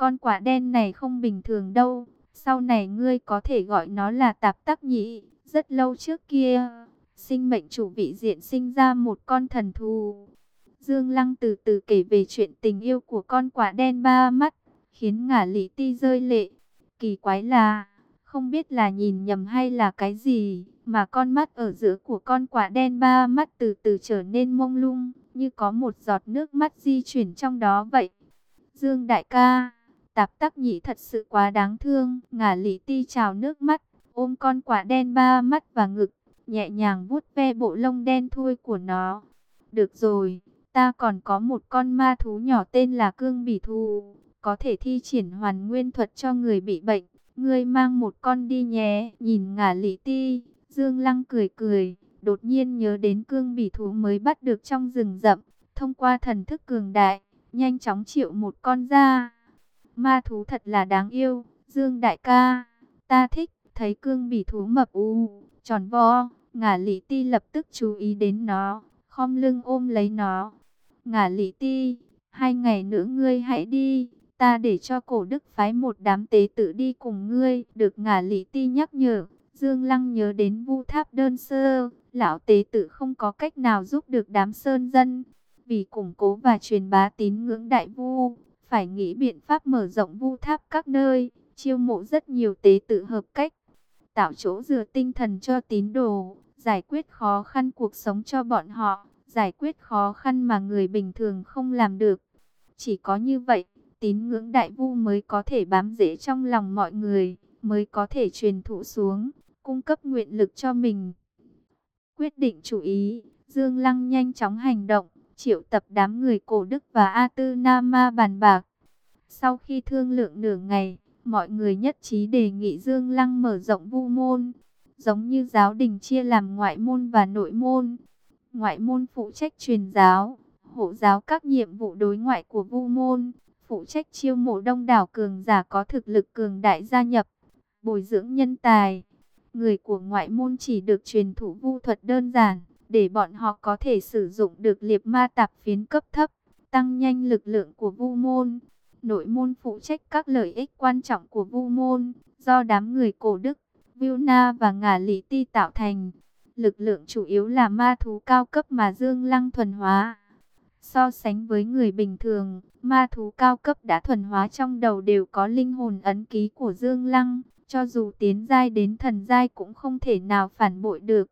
con quả đen này không bình thường đâu. Sau này ngươi có thể gọi nó là tạp tắc nhĩ. Rất lâu trước kia, sinh mệnh chủ vị diện sinh ra một con thần thù. Dương Lăng từ từ kể về chuyện tình yêu của con quả đen ba mắt, khiến ngả lý ti rơi lệ. Kỳ quái là, không biết là nhìn nhầm hay là cái gì, mà con mắt ở giữa của con quả đen ba mắt từ từ trở nên mông lung, như có một giọt nước mắt di chuyển trong đó vậy. Dương đại ca, tạp tắc nhị thật sự quá đáng thương, ngả lý ti trào nước mắt, ôm con quả đen ba mắt và ngực, nhẹ nhàng vuốt ve bộ lông đen thui của nó. Được rồi, ta còn có một con ma thú nhỏ tên là cương bỉ thù, có thể thi triển hoàn nguyên thuật cho người bị bệnh. Ngươi mang một con đi nhé, nhìn ngả lý ti, Dương Lăng cười cười, đột nhiên nhớ đến cương bỉ thú mới bắt được trong rừng rậm, thông qua thần thức cường đại, nhanh chóng triệu một con ra. Ma thú thật là đáng yêu, Dương đại ca, ta thích, thấy cương bỉ thú mập u, tròn vo, ngả lý ti lập tức chú ý đến nó, khom lưng ôm lấy nó. Ngả lý ti, hai ngày nữa ngươi hãy đi, ta để cho cổ đức phái một đám tế tử đi cùng ngươi, được ngả lý ti nhắc nhở. Dương Lăng nhớ đến vu tháp đơn sơ, lão tế tử không có cách nào giúp được đám sơn dân. Vì củng cố và truyền bá tín ngưỡng đại vu, phải nghĩ biện pháp mở rộng vu tháp các nơi, chiêu mộ rất nhiều tế tự hợp cách, tạo chỗ dựa tinh thần cho tín đồ, giải quyết khó khăn cuộc sống cho bọn họ, giải quyết khó khăn mà người bình thường không làm được. Chỉ có như vậy, tín ngưỡng đại vu mới có thể bám rễ trong lòng mọi người, mới có thể truyền thụ xuống, cung cấp nguyện lực cho mình. Quyết định chủ ý, Dương Lăng nhanh chóng hành động, triệu tập đám người cổ đức và A Tư Nam Ma bàn bạc. Sau khi thương lượng nửa ngày, mọi người nhất trí đề nghị Dương Lăng mở rộng vu môn, giống như giáo đình chia làm ngoại môn và nội môn. Ngoại môn phụ trách truyền giáo, hộ giáo các nhiệm vụ đối ngoại của vu môn, phụ trách chiêu mộ đông đảo cường giả có thực lực cường đại gia nhập, bồi dưỡng nhân tài. Người của ngoại môn chỉ được truyền thủ vu thuật đơn giản, để bọn họ có thể sử dụng được liệp ma tạp phiến cấp thấp, tăng nhanh lực lượng của vu môn. Nội môn phụ trách các lợi ích quan trọng của vu môn, do đám người cổ đức, Vilna và ngả lý ti tạo thành. Lực lượng chủ yếu là ma thú cao cấp mà Dương Lăng thuần hóa. So sánh với người bình thường, ma thú cao cấp đã thuần hóa trong đầu đều có linh hồn ấn ký của Dương Lăng. Cho dù tiến giai đến thần giai cũng không thể nào phản bội được.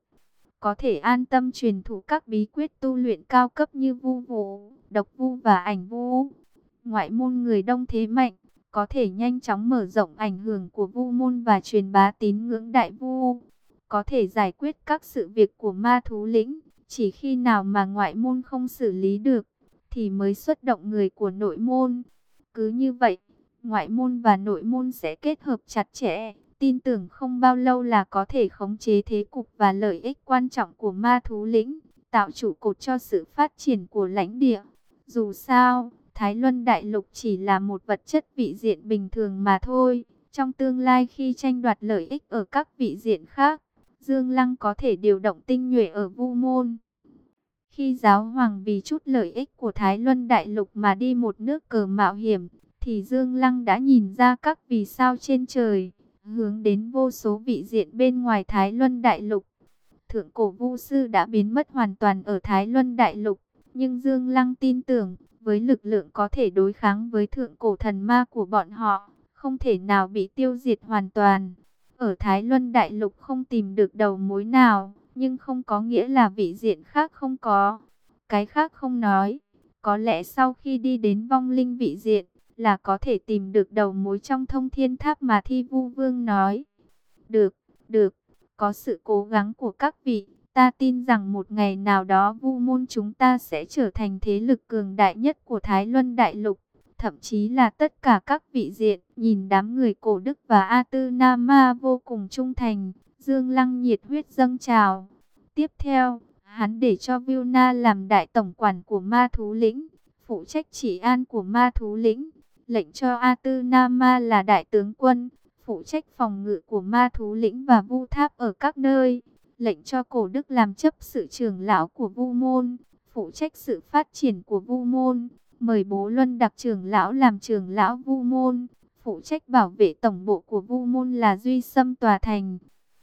Có thể an tâm truyền thụ các bí quyết tu luyện cao cấp như vu vụ, độc vu và ảnh vu. Ngoại môn người đông thế mạnh, có thể nhanh chóng mở rộng ảnh hưởng của vu môn và truyền bá tín ngưỡng đại vu. Có thể giải quyết các sự việc của ma thú lĩnh, chỉ khi nào mà ngoại môn không xử lý được, thì mới xuất động người của nội môn. Cứ như vậy, ngoại môn và nội môn sẽ kết hợp chặt chẽ, tin tưởng không bao lâu là có thể khống chế thế cục và lợi ích quan trọng của ma thú lĩnh, tạo trụ cột cho sự phát triển của lãnh địa. Dù sao, Thái Luân Đại Lục chỉ là một vật chất vị diện bình thường mà thôi. Trong tương lai khi tranh đoạt lợi ích ở các vị diện khác, Dương Lăng có thể điều động tinh nhuệ ở Vu Môn. Khi giáo hoàng vì chút lợi ích của Thái Luân Đại Lục mà đi một nước cờ mạo hiểm, thì Dương Lăng đã nhìn ra các vì sao trên trời, hướng đến vô số vị diện bên ngoài Thái Luân Đại Lục. Thượng cổ Vu Sư đã biến mất hoàn toàn ở Thái Luân Đại Lục, nhưng Dương Lăng tin tưởng, với lực lượng có thể đối kháng với thượng cổ thần ma của bọn họ, không thể nào bị tiêu diệt hoàn toàn. Ở Thái Luân Đại Lục không tìm được đầu mối nào, nhưng không có nghĩa là vị diện khác không có. Cái khác không nói, có lẽ sau khi đi đến vong linh vị diện, là có thể tìm được đầu mối trong thông thiên tháp mà Thi Vu Vương nói. Được, được, có sự cố gắng của các vị, ta tin rằng một ngày nào đó Vu môn chúng ta sẽ trở thành thế lực cường đại nhất của Thái Luân Đại Lục. Thậm chí là tất cả các vị diện, nhìn đám người cổ đức và A Tư Nam Ma vô cùng trung thành, Dương Lăng nhiệt huyết dâng trào. Tiếp theo, hắn để cho Vilna làm đại tổng quản của ma thú lĩnh, phụ trách chỉ an của ma thú lĩnh lệnh cho A Tư Nam Ma là đại tướng quân, phụ trách phòng ngự của ma thú lĩnh và vu tháp ở các nơi, lệnh cho cổ đức làm chấp sự trưởng lão của vu môn, phụ trách sự phát triển của vu môn, mời bố Luân đặc trưởng lão làm trưởng lão Vu Môn, phụ trách bảo vệ tổng bộ của Vu Môn là Duy Sâm Tòa Thành.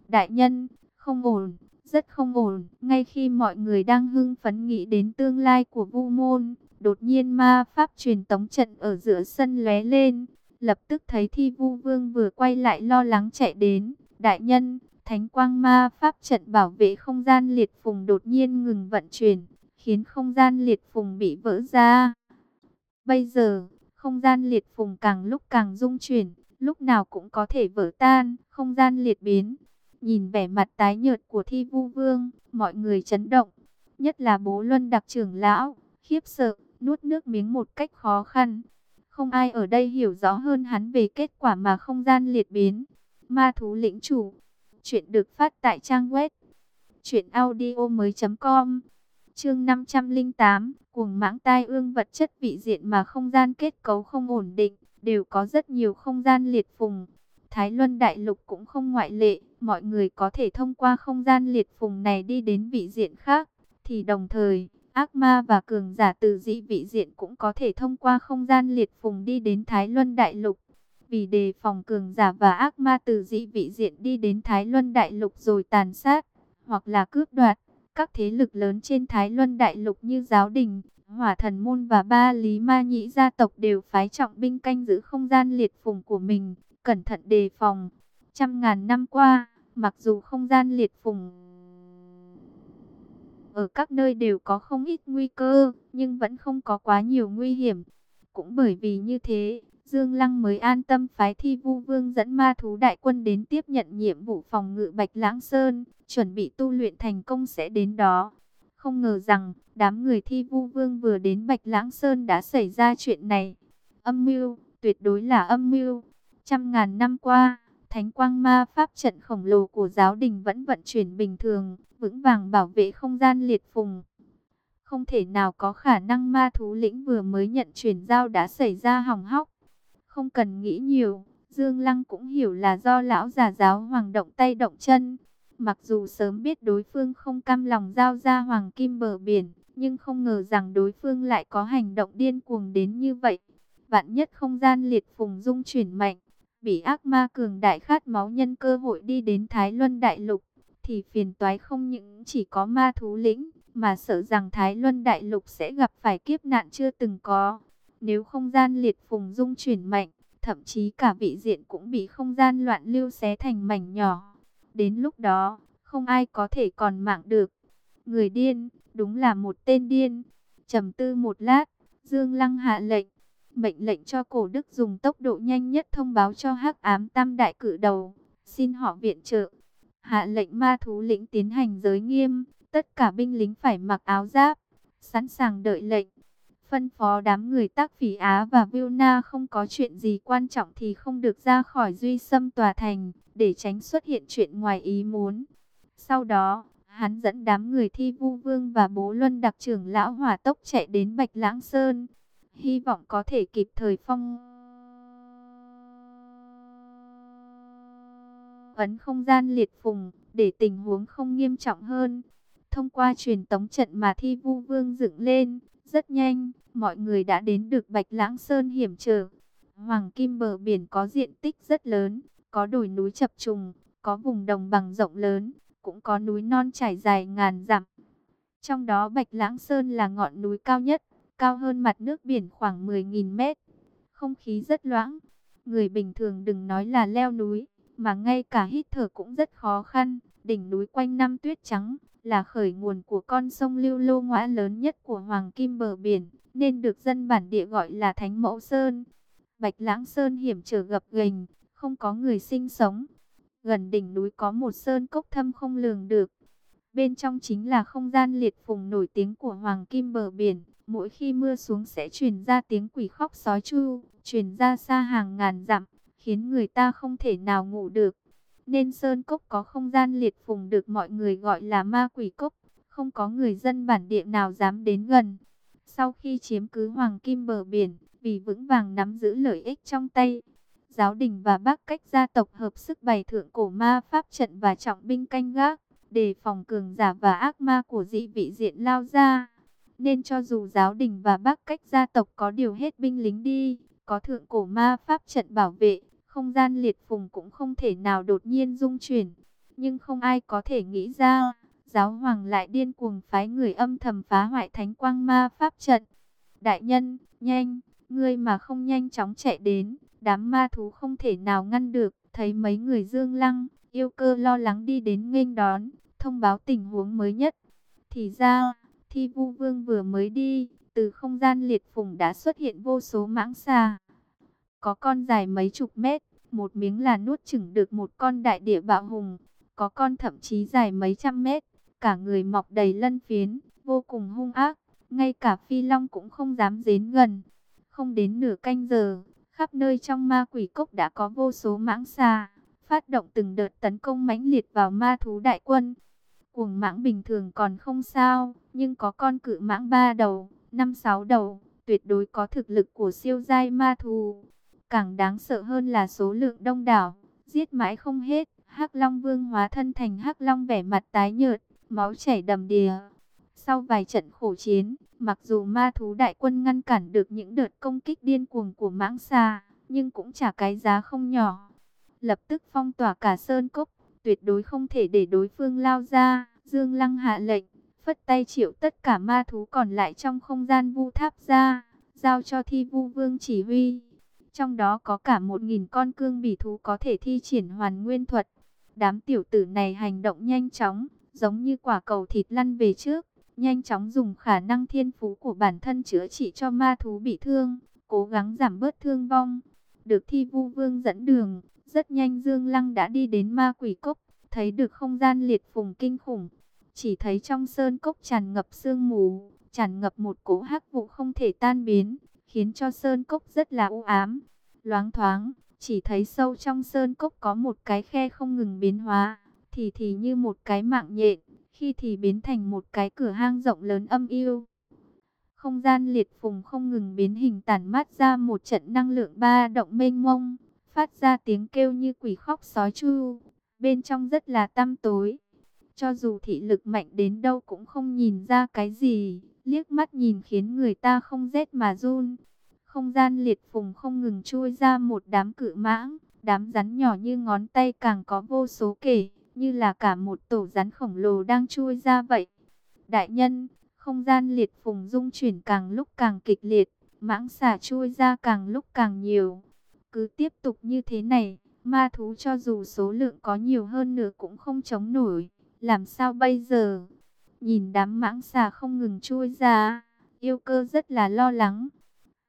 Đại nhân, không ổn, rất không ổn. Ngay khi mọi người đang hưng phấn nghĩ đến tương lai của Vu Môn, đột nhiên ma pháp truyền tống trận ở giữa sân lóe lên. Lập tức thấy Thi Vu Vương vừa quay lại lo lắng chạy đến. Đại nhân, Thánh Quang Ma pháp trận bảo vệ không gian liệt phùng đột nhiên ngừng vận chuyển, khiến không gian liệt phùng bị vỡ ra. Bây giờ, không gian liệt phùng càng lúc càng rung chuyển, lúc nào cũng có thể vỡ tan, không gian liệt biến. Nhìn vẻ mặt tái nhợt của Thi Vu Vương, mọi người chấn động, nhất là bố Luân đặc trưởng lão, khiếp sợ, nuốt nước miếng một cách khó khăn. Không ai ở đây hiểu rõ hơn hắn về kết quả mà không gian liệt biến. Ma thú lĩnh chủ. Chuyện được phát tại trang web. Chuyện audio mới.com Chương 508 Cuồng mãng tai ương vật chất vị diện mà không gian kết cấu không ổn định. Đều có rất nhiều không gian liệt phùng. Thái Luân Đại Lục cũng không ngoại lệ. Mọi người có thể thông qua không gian liệt phùng này đi đến vị diện khác. Thì đồng thời ác ma và cường giả từ dị vị diện cũng có thể thông qua không gian liệt phùng đi đến Thái Luân Đại Lục. Vì đề phòng cường giả và ác ma từ dị vị diện đi đến Thái Luân Đại Lục rồi tàn sát, hoặc là cướp đoạt, các thế lực lớn trên Thái Luân Đại Lục như Giáo Đình, Hỏa Thần Môn và Ba Lý Ma Nhĩ gia tộc đều phái trọng binh canh giữ không gian liệt phùng của mình, cẩn thận đề phòng. Trăm ngàn năm qua, mặc dù không gian liệt phùng ở các nơi đều có không ít nguy cơ, nhưng vẫn không có quá nhiều nguy hiểm. Cũng bởi vì như thế, Dương Lăng mới an tâm phái thi vu vương dẫn ma thú đại quân đến tiếp nhận nhiệm vụ phòng ngự Bạch Lãng Sơn, chuẩn bị tu luyện thành công sẽ đến đó. Không ngờ rằng, đám người thi vu vương vừa đến Bạch Lãng Sơn đã xảy ra chuyện này. Âm mưu, tuyệt đối là âm mưu. Trăm ngàn năm qua, thánh quang ma pháp trận khổng lồ của giáo đình vẫn vận chuyển bình thường, vững vàng bảo vệ không gian liệt phùng. Không thể nào có khả năng ma thú lĩnh vừa mới nhận chuyển giao đã xảy ra hỏng hóc. Không cần nghĩ nhiều, Dương Lăng cũng hiểu là do lão già giáo hoàng động tay động chân. Mặc dù sớm biết đối phương không cam lòng giao ra hoàng kim bờ biển, nhưng không ngờ rằng đối phương lại có hành động điên cuồng đến như vậy. Vạn nhất không gian liệt phùng dung chuyển mạnh, bị ác ma cường đại khát máu nhân cơ hội đi đến Thái Luân Đại Lục, thì phiền toái không những chỉ có ma thú lĩnh, mà sợ rằng Thái Luân Đại Lục sẽ gặp phải kiếp nạn chưa từng có. Nếu không gian liệt phùng dung chuyển mạnh, thậm chí cả vị diện cũng bị không gian loạn lưu xé thành mảnh nhỏ. Đến lúc đó, không ai có thể còn mạng được. Người điên, đúng là một tên điên. trầm tư một lát, Dương Lăng hạ lệnh. Mệnh lệnh cho cổ đức dùng tốc độ nhanh nhất thông báo cho hắc ám tam đại cử đầu. Xin họ viện trợ. Hạ lệnh ma thú lĩnh tiến hành giới nghiêm. Tất cả binh lính phải mặc áo giáp. Sẵn sàng đợi lệnh phân phó đám người tác phỉ Á và Vilna không có chuyện gì quan trọng thì không được ra khỏi duy xâm tòa thành, để tránh xuất hiện chuyện ngoài ý muốn. Sau đó, hắn dẫn đám người thi vu vương và bố luân đặc trưởng lão hỏa tốc chạy đến Bạch Lãng Sơn, hy vọng có thể kịp thời phong ấn không gian liệt phùng, để tình huống không nghiêm trọng hơn. Thông qua truyền tống trận mà thi vu vương dựng lên, rất nhanh, mọi người đã đến được Bạch Lãng Sơn hiểm trở. Hoàng Kim bờ biển có diện tích rất lớn, có đồi núi chập trùng, có vùng đồng bằng rộng lớn, cũng có núi non trải dài ngàn dặm. Trong đó Bạch Lãng Sơn là ngọn núi cao nhất, cao hơn mặt nước biển khoảng 10.000 mét. Không khí rất loãng, người bình thường đừng nói là leo núi, mà ngay cả hít thở cũng rất khó khăn. Đỉnh núi quanh năm tuyết trắng, là khởi nguồn của con sông Lưu Lô ngõa lớn nhất của Hoàng Kim bờ biển, nên được dân bản địa gọi là Thánh Mẫu Sơn. Bạch Lãng Sơn hiểm trở gập ghềnh, không có người sinh sống. Gần đỉnh núi có một sơn cốc thâm không lường được. Bên trong chính là không gian liệt phùng nổi tiếng của Hoàng Kim bờ biển. Mỗi khi mưa xuống sẽ truyền ra tiếng quỷ khóc sói chu, truyền ra xa hàng ngàn dặm, khiến người ta không thể nào ngủ được nên Sơn Cốc có không gian liệt phùng được mọi người gọi là ma quỷ cốc, không có người dân bản địa nào dám đến gần. Sau khi chiếm cứ Hoàng Kim bờ biển, vì vững vàng nắm giữ lợi ích trong tay, giáo đình và bác cách gia tộc hợp sức bày thượng cổ ma pháp trận và trọng binh canh gác, đề phòng cường giả và ác ma của dị vị diện lao ra nên cho dù giáo đình và bác cách gia tộc có điều hết binh lính đi, có thượng cổ ma pháp trận bảo vệ, không gian liệt phùng cũng không thể nào đột nhiên dung chuyển. Nhưng không ai có thể nghĩ ra, giáo hoàng lại điên cuồng phái người âm thầm phá hoại thánh quang ma pháp trận. Đại nhân, nhanh, ngươi mà không nhanh chóng chạy đến, đám ma thú không thể nào ngăn được. Thấy mấy người dương lăng, yêu cơ lo lắng đi đến nghênh đón, thông báo tình huống mới nhất. Thì ra, thi vu vương vừa mới đi, từ không gian liệt phùng đã xuất hiện vô số mãng xà. Có con dài mấy chục mét, một miếng là nuốt chửng được một con đại địa bạo hùng. Có con thậm chí dài mấy trăm mét, cả người mọc đầy lân phiến, vô cùng hung ác. Ngay cả phi long cũng không dám đến gần. Không đến nửa canh giờ, khắp nơi trong ma quỷ cốc đã có vô số mãng xà, phát động từng đợt tấn công mãnh liệt vào ma thú đại quân. Cuồng mãng bình thường còn không sao, nhưng có con cự mãng ba đầu, năm sáu đầu, tuyệt đối có thực lực của siêu giai ma thú. Càng đáng sợ hơn là số lượng đông đảo, giết mãi không hết. Hắc Long Vương hóa thân thành Hắc Long vẻ mặt tái nhợt, máu chảy đầm đìa. Sau vài trận khổ chiến, mặc dù ma thú đại quân ngăn cản được những đợt công kích điên cuồng của mãng xà, nhưng cũng trả cái giá không nhỏ. Lập tức phong tỏa cả sơn cốc, tuyệt đối không thể để đối phương lao ra. Dương Lăng hạ lệnh, phất tay triệu tất cả ma thú còn lại trong không gian vu tháp ra, giao cho thi vu vương chỉ huy. Trong đó có cả một nghìn con cương bỉ thú có thể thi triển hoàn nguyên thuật. Đám tiểu tử này hành động nhanh chóng, giống như quả cầu thịt lăn về trước. Nhanh chóng dùng khả năng thiên phú của bản thân chữa trị cho ma thú bị thương, cố gắng giảm bớt thương vong. Được thi vu vương dẫn đường, rất nhanh Dương Lăng đã đi đến ma quỷ cốc, thấy được không gian liệt phùng kinh khủng. Chỉ thấy trong sơn cốc tràn ngập sương mù, tràn ngập một cỗ hắc vụ không thể tan biến, khiến cho sơn cốc rất là u ám, loáng thoáng. Chỉ thấy sâu trong sơn cốc có một cái khe không ngừng biến hóa, thì thì như một cái mạng nhện, khi thì biến thành một cái cửa hang rộng lớn âm yêu. Không gian liệt phùng không ngừng biến hình tản mát ra một trận năng lượng ba động mênh mông, phát ra tiếng kêu như quỷ khóc sói chu, bên trong rất là tăm tối. Cho dù thị lực mạnh đến đâu cũng không nhìn ra cái gì, liếc mắt nhìn khiến người ta không rét mà run. Không gian liệt phùng không ngừng chui ra một đám cự mãng, đám rắn nhỏ như ngón tay càng có vô số kể, như là cả một tổ rắn khổng lồ đang chui ra vậy. Đại nhân, không gian liệt phùng dung chuyển càng lúc càng kịch liệt, mãng xà chui ra càng lúc càng nhiều. Cứ tiếp tục như thế này, ma thú cho dù số lượng có nhiều hơn nữa cũng không chống nổi. Làm sao bây giờ? Nhìn đám mãng xà không ngừng chui ra, yêu cơ rất là lo lắng.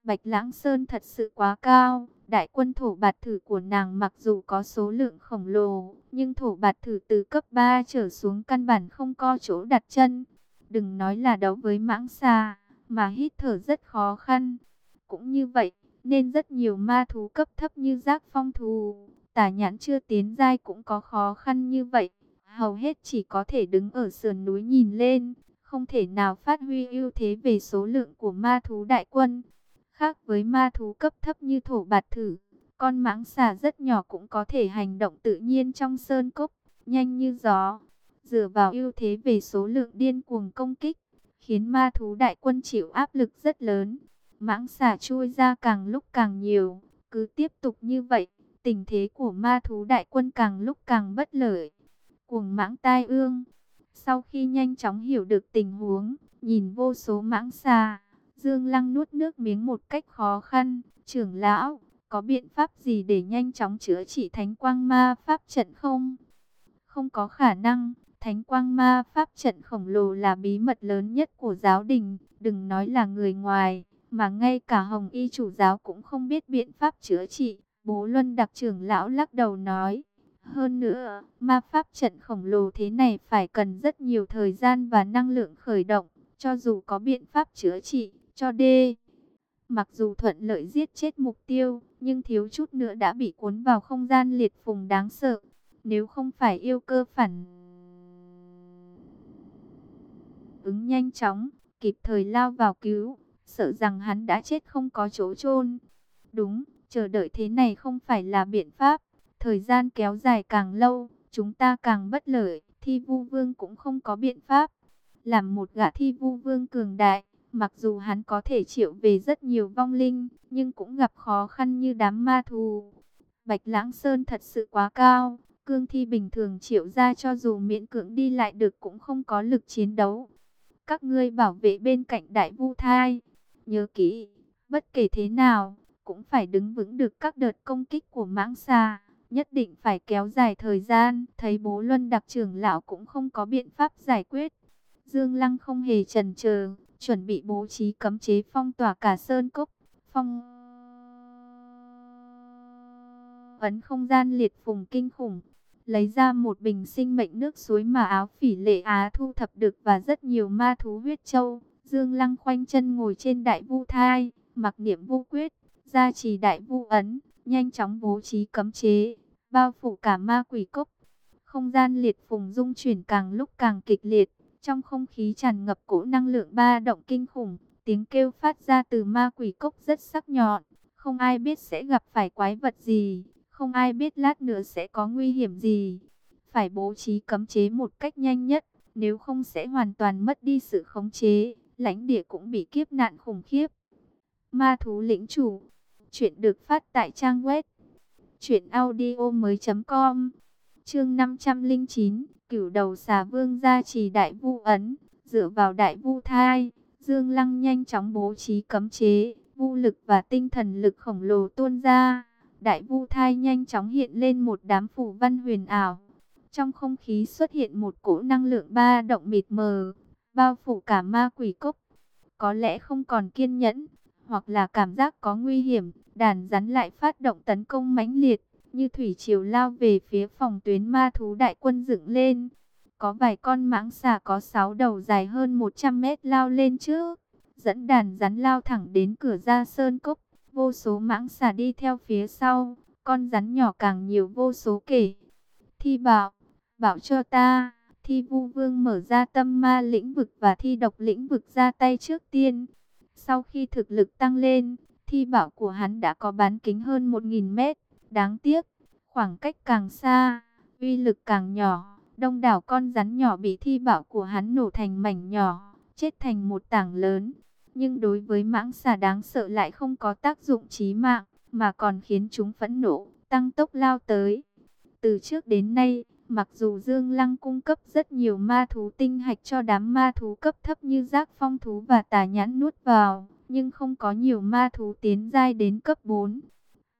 Bạch Lãng Sơn thật sự quá cao. Đại quân thổ bạt thử của nàng mặc dù có số lượng khổng lồ, nhưng thổ bạt thử từ cấp 3 trở xuống căn bản không có chỗ đặt chân. Đừng nói là đấu với mãng xà, mà hít thở rất khó khăn. Cũng như vậy, nên rất nhiều ma thú cấp thấp như giác phong thú, tả nhãn chưa tiến giai cũng có khó khăn như vậy. Hầu hết chỉ có thể đứng ở sườn núi nhìn lên, không thể nào phát huy ưu thế về số lượng của ma thú đại quân. Khác với ma thú cấp thấp như thổ bạt thử, con mãng xà rất nhỏ cũng có thể hành động tự nhiên trong sơn cốc, nhanh như gió. Dựa vào ưu thế về số lượng điên cuồng công kích, khiến ma thú đại quân chịu áp lực rất lớn. Mãng xà chui ra càng lúc càng nhiều, cứ tiếp tục như vậy, tình thế của ma thú đại quân càng lúc càng bất lợi. Cuồng mãng tai ương, sau khi nhanh chóng hiểu được tình huống, nhìn vô số mãng xà, Dương Lăng nuốt nước miếng một cách khó khăn. Trưởng lão, có biện pháp gì để nhanh chóng chữa trị thánh quang ma pháp trận không? Không có khả năng. Thánh quang ma pháp trận khổng lồ là bí mật lớn nhất của giáo đình. Đừng nói là người ngoài, mà ngay cả hồng y chủ giáo cũng không biết biện pháp chữa trị. Bố Luân đặc trưởng lão lắc đầu nói. Hơn nữa, ma pháp trận khổng lồ thế này phải cần rất nhiều thời gian và năng lượng khởi động. Cho dù có biện pháp chữa trị, cho đê. Mặc dù thuận lợi giết chết mục tiêu, nhưng thiếu chút nữa đã bị cuốn vào không gian liệt phùng đáng sợ. Nếu không phải yêu cơ phản ứng nhanh chóng, kịp thời lao vào cứu, sợ rằng hắn đã chết không có chỗ chôn. Đúng, chờ đợi thế này không phải là biện pháp. Thời gian kéo dài càng lâu, chúng ta càng bất lợi, thi vu vương cũng không có biện pháp. Làm một gã thi vu vương cường đại, Mặc dù hắn có thể chịu về rất nhiều vong linh, nhưng cũng gặp khó khăn như đám ma thù. Bạch Lãng Sơn thật sự quá cao, cương thi bình thường chịu ra cho dù miễn cưỡng đi lại được cũng không có lực chiến đấu. Các ngươi bảo vệ bên cạnh đại vu thai, nhớ kỹ, bất kể thế nào, cũng phải đứng vững được các đợt công kích của mãng xà nhất định phải kéo dài thời gian. Thấy bố Luân đặc trưởng lão cũng không có biện pháp giải quyết. Dương Lăng không hề chần chờ, chuẩn bị bố trí cấm chế phong tỏa cả sơn cốc. Phong ấn không gian liệt phùng kinh khủng, lấy ra một bình sinh mệnh nước suối mà áo phỉ lệ á thu thập được và rất nhiều ma thú huyết châu. Dương Lăng khoanh chân ngồi trên đại vu thai, mặc niệm vu quyết, gia trì đại vu ấn, nhanh chóng bố trí cấm chế, bao phủ cả ma quỷ cốc. Không gian liệt phùng dung chuyển càng lúc càng kịch liệt, trong không khí tràn ngập cỗ năng lượng ba động kinh khủng, tiếng kêu phát ra từ ma quỷ cốc rất sắc nhọn, không ai biết sẽ gặp phải quái vật gì, không ai biết lát nữa sẽ có nguy hiểm gì. Phải bố trí cấm chế một cách nhanh nhất, nếu không sẽ hoàn toàn mất đi sự khống chế, lãnh địa cũng bị kiếp nạn khủng khiếp. Ma thú lĩnh chủ Chuyện được phát tại trang web truyệnaudiomoi.com. Chương 509, Cửu đầu xà vương gia trì đại vu ấn, dựa vào đại vu thai, Dương Lăng nhanh chóng bố trí cấm chế, vu lực và tinh thần lực khổng lồ tuôn ra. Đại vu thai nhanh chóng hiện lên một đám phủ văn huyền ảo. Trong không khí xuất hiện một cỗ năng lượng ba động mịt mờ, bao phủ cả ma quỷ cốc. Có lẽ không còn kiên nhẫn, hoặc là cảm giác có nguy hiểm, đàn rắn lại phát động tấn công mãnh liệt, như thủy triều lao về phía phòng tuyến ma thú đại quân dựng lên. Có vài con mãng xà có sáu đầu dài hơn 100 mét lao lên trước, dẫn đàn rắn lao thẳng đến cửa ra sơn cốc, vô số mãng xà đi theo phía sau, con rắn nhỏ càng nhiều vô số kể. Thi bảo, bảo cho ta, thi vu vương mở ra tâm ma lĩnh vực và thi độc lĩnh vực ra tay trước tiên. Sau khi thực lực tăng lên, thi bảo của hắn đã có bán kính hơn 1.000 mét. Đáng tiếc, khoảng cách càng xa, uy lực càng nhỏ. Đông đảo con rắn nhỏ bị thi bảo của hắn nổ thành mảnh nhỏ, chết thành một tảng lớn. Nhưng đối với mãng xà đáng sợ lại không có tác dụng chí mạng, mà còn khiến chúng phẫn nộ, tăng tốc lao tới. Từ trước đến nay, mặc dù Dương Lăng cung cấp rất nhiều ma thú tinh hạch cho đám ma thú cấp thấp như giác phong thú và tà nhãn nuốt vào, nhưng không có nhiều ma thú tiến giai đến cấp 4.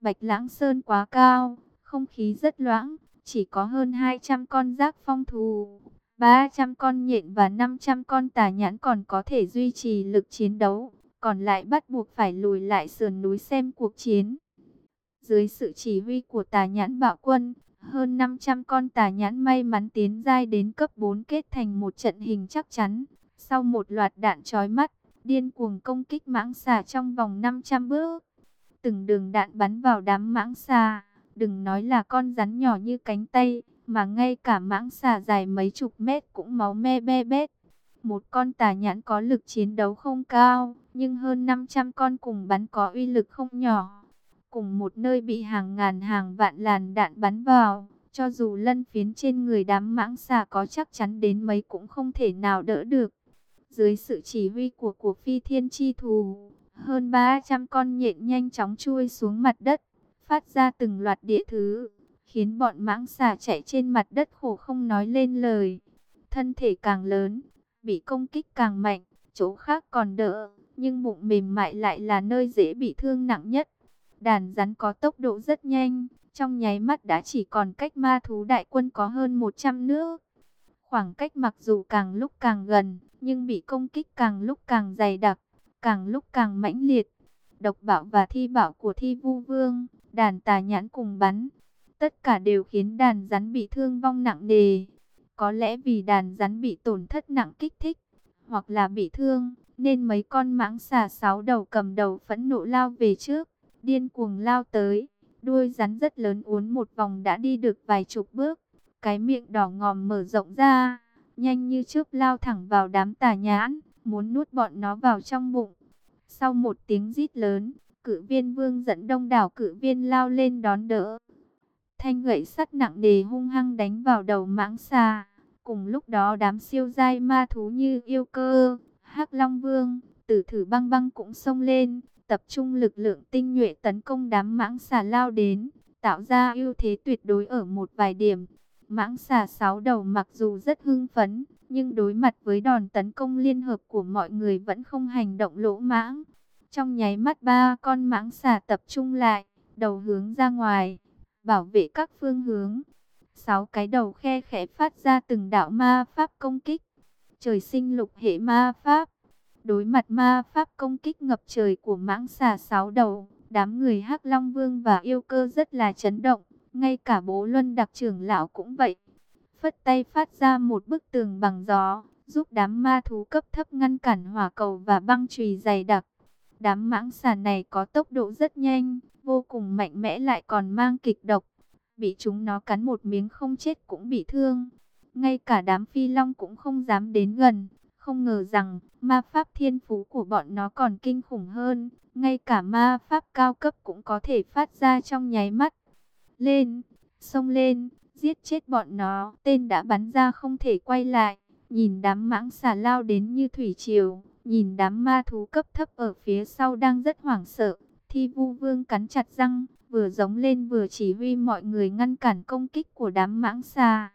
Bạch Lãng Sơn quá cao, không khí rất loãng, chỉ có hơn 200 con giác phong thú, 300 con nhện và 500 con tà nhãn còn có thể duy trì lực chiến đấu, còn lại bắt buộc phải lùi lại sườn núi xem cuộc chiến. Dưới sự chỉ huy của tà nhãn bạo quân, hơn 500 con tà nhãn may mắn tiến giai đến cấp 4 kết thành một trận hình chắc chắn. Sau một loạt đạn trói mắt, điên cuồng công kích mãng xà trong vòng 500 bước. Từng đường đạn bắn vào đám mãng xà, đừng nói là con rắn nhỏ như cánh tay, mà ngay cả mãng xà dài mấy chục mét cũng máu me be bét. Một con tà nhãn có lực chiến đấu không cao, nhưng hơn 500 con cùng bắn có uy lực không nhỏ. Cùng một nơi bị hàng ngàn hàng vạn làn đạn bắn vào, cho dù lân phiến trên người đám mãng xà có chắc chắn đến mấy cũng không thể nào đỡ được. Dưới sự chỉ huy của của phi thiên chi thù, hơn 300 con nhện nhanh chóng chui xuống mặt đất, phát ra từng loạt địa thứ, khiến bọn mãng xà chạy trên mặt đất khổ không nói lên lời. Thân thể càng lớn, bị công kích càng mạnh, chỗ khác còn đỡ, nhưng bụng mềm mại lại là nơi dễ bị thương nặng nhất. Đàn rắn có tốc độ rất nhanh, trong nháy mắt đã chỉ còn cách ma thú đại quân có hơn 100 nước. Khoảng cách mặc dù càng lúc càng gần, nhưng bị công kích càng lúc càng dày đặc, càng lúc càng mãnh liệt. Độc bảo và thi bảo của thi vu vương, đàn tà nhãn cùng bắn. Tất cả đều khiến đàn rắn bị thương vong nặng nề. Có lẽ vì đàn rắn bị tổn thất nặng kích thích, hoặc là bị thương, nên mấy con mãng xà sáu đầu cầm đầu phẫn nộ lao về trước, điên cuồng lao tới. Đuôi rắn rất lớn uốn một vòng đã đi được vài chục bước, cái miệng đỏ ngòm mở rộng ra nhanh như chớp lao thẳng vào đám tà nhãn, muốn nuốt bọn nó vào trong bụng. Sau một tiếng rít lớn, cự viên vương dẫn đông đảo cự viên lao lên đón đỡ. Thanh gậy sắt nặng đề hung hăng đánh vào đầu mãng xà. Cùng lúc đó đám siêu giai ma thú như yêu cơ, hắc long vương, tử thử băng băng cũng xông lên, tập trung lực lượng tinh nhuệ tấn công đám mãng xà lao đến, tạo ra ưu thế tuyệt đối ở một vài điểm. Mãng xà sáu đầu mặc dù rất hưng phấn, nhưng đối mặt với đòn tấn công liên hợp của mọi người vẫn không hành động lỗ mãng. Trong nháy mắt ba con mãng xà tập trung lại, đầu hướng ra ngoài, bảo vệ các phương hướng. Sáu cái đầu khe khẽ phát ra từng đạo ma pháp công kích. Trời sinh lục hệ ma pháp. Đối mặt ma pháp công kích ngập trời của mãng xà sáu đầu, đám người hắc Long Vương và yêu cơ rất là chấn động. Ngay cả bố luân đặc trưởng lão cũng vậy. Phất tay phát ra một bức tường bằng gió, giúp đám ma thú cấp thấp ngăn cản hỏa cầu và băng chùy dày đặc. Đám mãng xà này có tốc độ rất nhanh, vô cùng mạnh mẽ lại còn mang kịch độc. Bị chúng nó cắn một miếng không chết cũng bị thương. Ngay cả đám phi long cũng không dám đến gần. Không ngờ rằng ma pháp thiên phú của bọn nó còn kinh khủng hơn. Ngay cả ma pháp cao cấp cũng có thể phát ra trong nháy mắt. Lên, xông lên, giết chết bọn nó. Tên đã bắn ra không thể quay lại. Nhìn đám mãng xà lao đến như thủy triều. Nhìn đám ma thú cấp thấp ở phía sau đang rất hoảng sợ. Thi vu vương cắn chặt răng, vừa giống lên vừa chỉ huy mọi người ngăn cản công kích của đám mãng xà.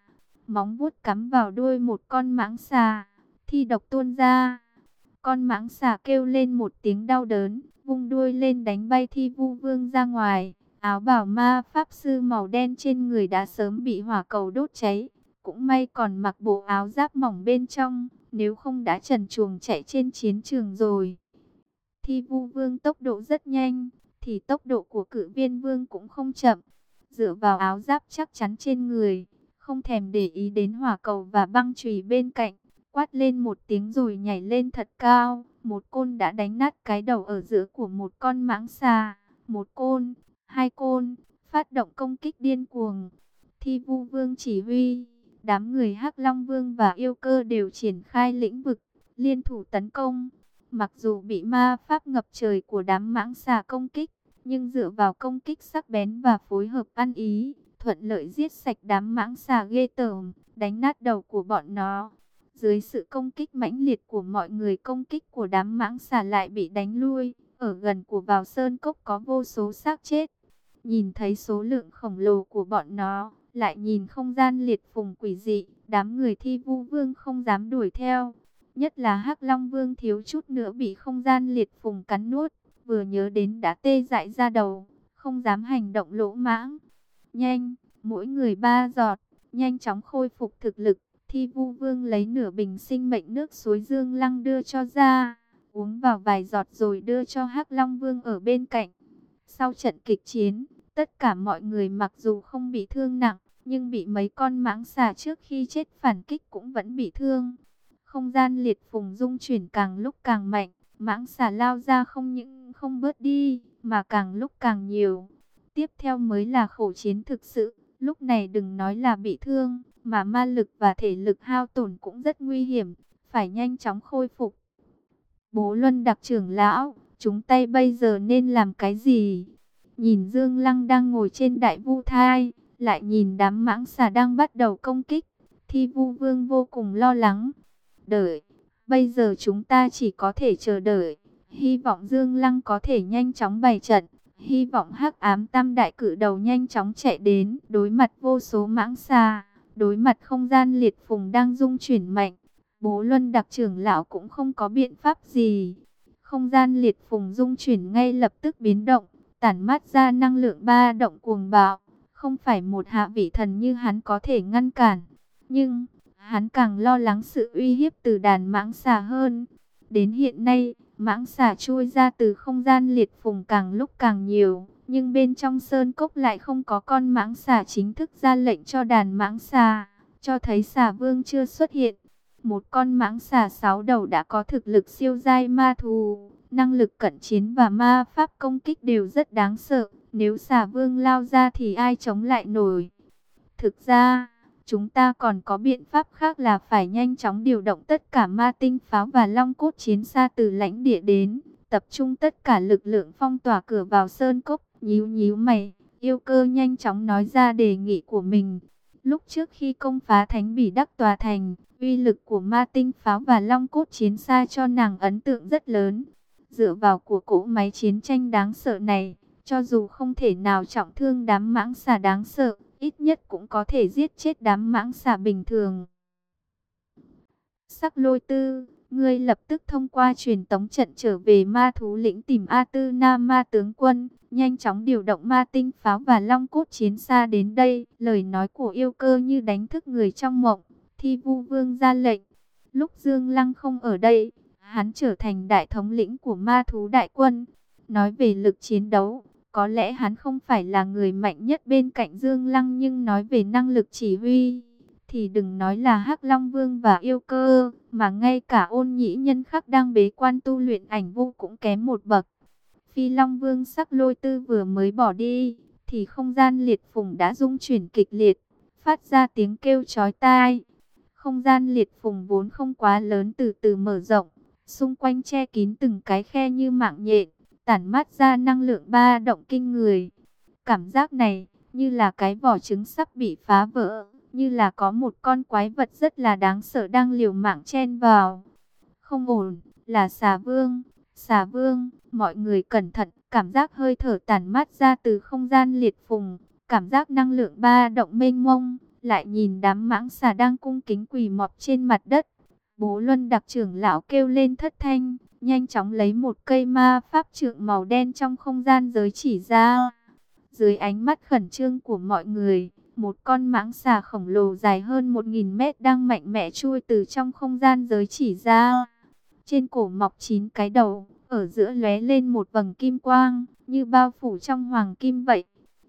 Móng vuốt cắm vào đuôi một con mãng xà, thi độc tuôn ra. Con mãng xà kêu lên một tiếng đau đớn, vung đuôi lên đánh bay thi vu vương ra ngoài. Áo bảo ma pháp sư màu đen trên người đã sớm bị hỏa cầu đốt cháy. Cũng may còn mặc bộ áo giáp mỏng bên trong, nếu không đã trần chuồng chạy trên chiến trường rồi. Thi vu vương tốc độ rất nhanh, thì tốc độ của cự viên vương cũng không chậm. Dựa vào áo giáp chắc chắn trên người, không thèm để ý đến hỏa cầu và băng chùy bên cạnh, quát lên một tiếng rồi nhảy lên thật cao. Một côn đã đánh nát cái đầu ở giữa của một con mãng xà. Một côn, hai côn, phát động công kích điên cuồng. Thi vu vương chỉ huy, đám người hắc Long Vương và yêu cơ đều triển khai lĩnh vực, liên thủ tấn công. Mặc dù bị ma pháp ngập trời của đám mãng xà công kích, nhưng dựa vào công kích sắc bén và phối hợp ăn ý, thuận lợi giết sạch đám mãng xà ghê tởm, đánh nát đầu của bọn nó. Dưới sự công kích mãnh liệt của mọi người công kích của đám mãng xà lại bị đánh lui, ở gần của vào sơn cốc có vô số xác chết. Nhìn thấy số lượng khổng lồ của bọn nó, lại nhìn không gian liệt phùng quỷ dị, đám người thi vu vương không dám đuổi theo. Nhất là hắc Long Vương thiếu chút nữa bị không gian liệt phùng cắn nuốt, vừa nhớ đến đã tê dại ra đầu, không dám hành động lỗ mãng. Nhanh, mỗi người ba giọt, nhanh chóng khôi phục thực lực. Thi vu vương lấy nửa bình sinh mệnh nước suối dương lăng đưa cho ra, uống vào vài giọt rồi đưa cho hắc Long Vương ở bên cạnh. Sau trận kịch chiến, tất cả mọi người mặc dù không bị thương nặng, nhưng bị mấy con mãng xà trước khi chết phản kích cũng vẫn bị thương. Không gian liệt phùng dung chuyển càng lúc càng mạnh, mãng xà lao ra không những không bớt đi, mà càng lúc càng nhiều. Tiếp theo mới là khổ chiến thực sự, lúc này đừng nói là bị thương, mà ma lực và thể lực hao tổn cũng rất nguy hiểm, phải nhanh chóng khôi phục. Bố Luân đặc trưởng lão, chúng tay bây giờ nên làm cái gì? Nhìn Dương Lăng đang ngồi trên đại vu thai, lại nhìn đám mãng xà đang bắt đầu công kích, thi vu vương vô cùng lo lắng đợi. Bây giờ chúng ta chỉ có thể chờ đợi. Hy vọng Dương Lăng có thể nhanh chóng bày trận. Hy vọng hắc ám tam đại cử đầu nhanh chóng chạy đến. Đối mặt vô số mãng xa. Đối mặt không gian liệt phùng đang dung chuyển mạnh. Bố Luân đặc trưởng lão cũng không có biện pháp gì. Không gian liệt phùng dung chuyển ngay lập tức biến động. Tản mát ra năng lượng ba động cuồng bạo. Không phải một hạ vị thần như hắn có thể ngăn cản. Nhưng Hắn càng lo lắng sự uy hiếp từ đàn mãng xà hơn. Đến hiện nay, mãng xà chui ra từ không gian liệt phùng càng lúc càng nhiều. Nhưng bên trong sơn cốc lại không có con mãng xà chính thức ra lệnh cho đàn mãng xà. Cho thấy xà vương chưa xuất hiện. Một con mãng xà sáu đầu đã có thực lực siêu giai ma thù. Năng lực cận chiến và ma pháp công kích đều rất đáng sợ. Nếu xà vương lao ra thì ai chống lại nổi. Thực ra Chúng ta còn có biện pháp khác là phải nhanh chóng điều động tất cả ma tinh pháo và long cốt chiến xa từ lãnh địa đến, tập trung tất cả lực lượng phong tỏa cửa vào sơn cốc, nhíu nhíu mày, yêu cơ nhanh chóng nói ra đề nghị của mình. Lúc trước khi công phá thánh bỉ đắc tòa thành, Uy lực của ma tinh pháo và long cốt chiến xa cho nàng ấn tượng rất lớn. Dựa vào của cỗ máy chiến tranh đáng sợ này, cho dù không thể nào trọng thương đám mãng xà đáng sợ, ít nhất cũng có thể giết chết đám mãng xà bình thường. Sắc lôi tư, ngươi lập tức thông qua truyền tống trận trở về ma thú lĩnh tìm A Tư Na ma tướng quân, nhanh chóng điều động ma tinh pháo và long cốt chiến xa đến đây. Lời nói của yêu cơ như đánh thức người trong mộng, thi vu vương ra lệnh. Lúc Dương Lăng không ở đây, hắn trở thành đại thống lĩnh của ma thú đại quân. Nói về lực chiến đấu, có lẽ hắn không phải là người mạnh nhất bên cạnh Dương Lăng nhưng nói về năng lực chỉ huy, thì đừng nói là hắc Long Vương và yêu cơ, mà ngay cả ôn nhĩ nhân khắc đang bế quan tu luyện ảnh vu cũng kém một bậc. Phi Long Vương sắc lôi tư vừa mới bỏ đi, thì không gian liệt phùng đã rung chuyển kịch liệt, phát ra tiếng kêu chói tai. Không gian liệt phùng vốn không quá lớn từ từ mở rộng, xung quanh che kín từng cái khe như mạng nhện tản mát ra năng lượng ba động kinh người. Cảm giác này, như là cái vỏ trứng sắp bị phá vỡ, như là có một con quái vật rất là đáng sợ đang liều mạng chen vào. Không ổn, là xà vương, xà vương, mọi người cẩn thận, cảm giác hơi thở tàn mát ra từ không gian liệt phùng, cảm giác năng lượng ba động mênh mông, lại nhìn đám mãng xà đang cung kính quỳ mọp trên mặt đất. Bố Luân đặc trưởng lão kêu lên thất thanh, nhanh chóng lấy một cây ma pháp trượng màu đen trong không gian giới chỉ ra. Dưới ánh mắt khẩn trương của mọi người, một con mãng xà khổng lồ dài hơn 1.000 mét đang mạnh mẽ chui từ trong không gian giới chỉ ra. Trên cổ mọc chín cái đầu, ở giữa lóe lên một vầng kim quang, như bao phủ trong hoàng kim vậy.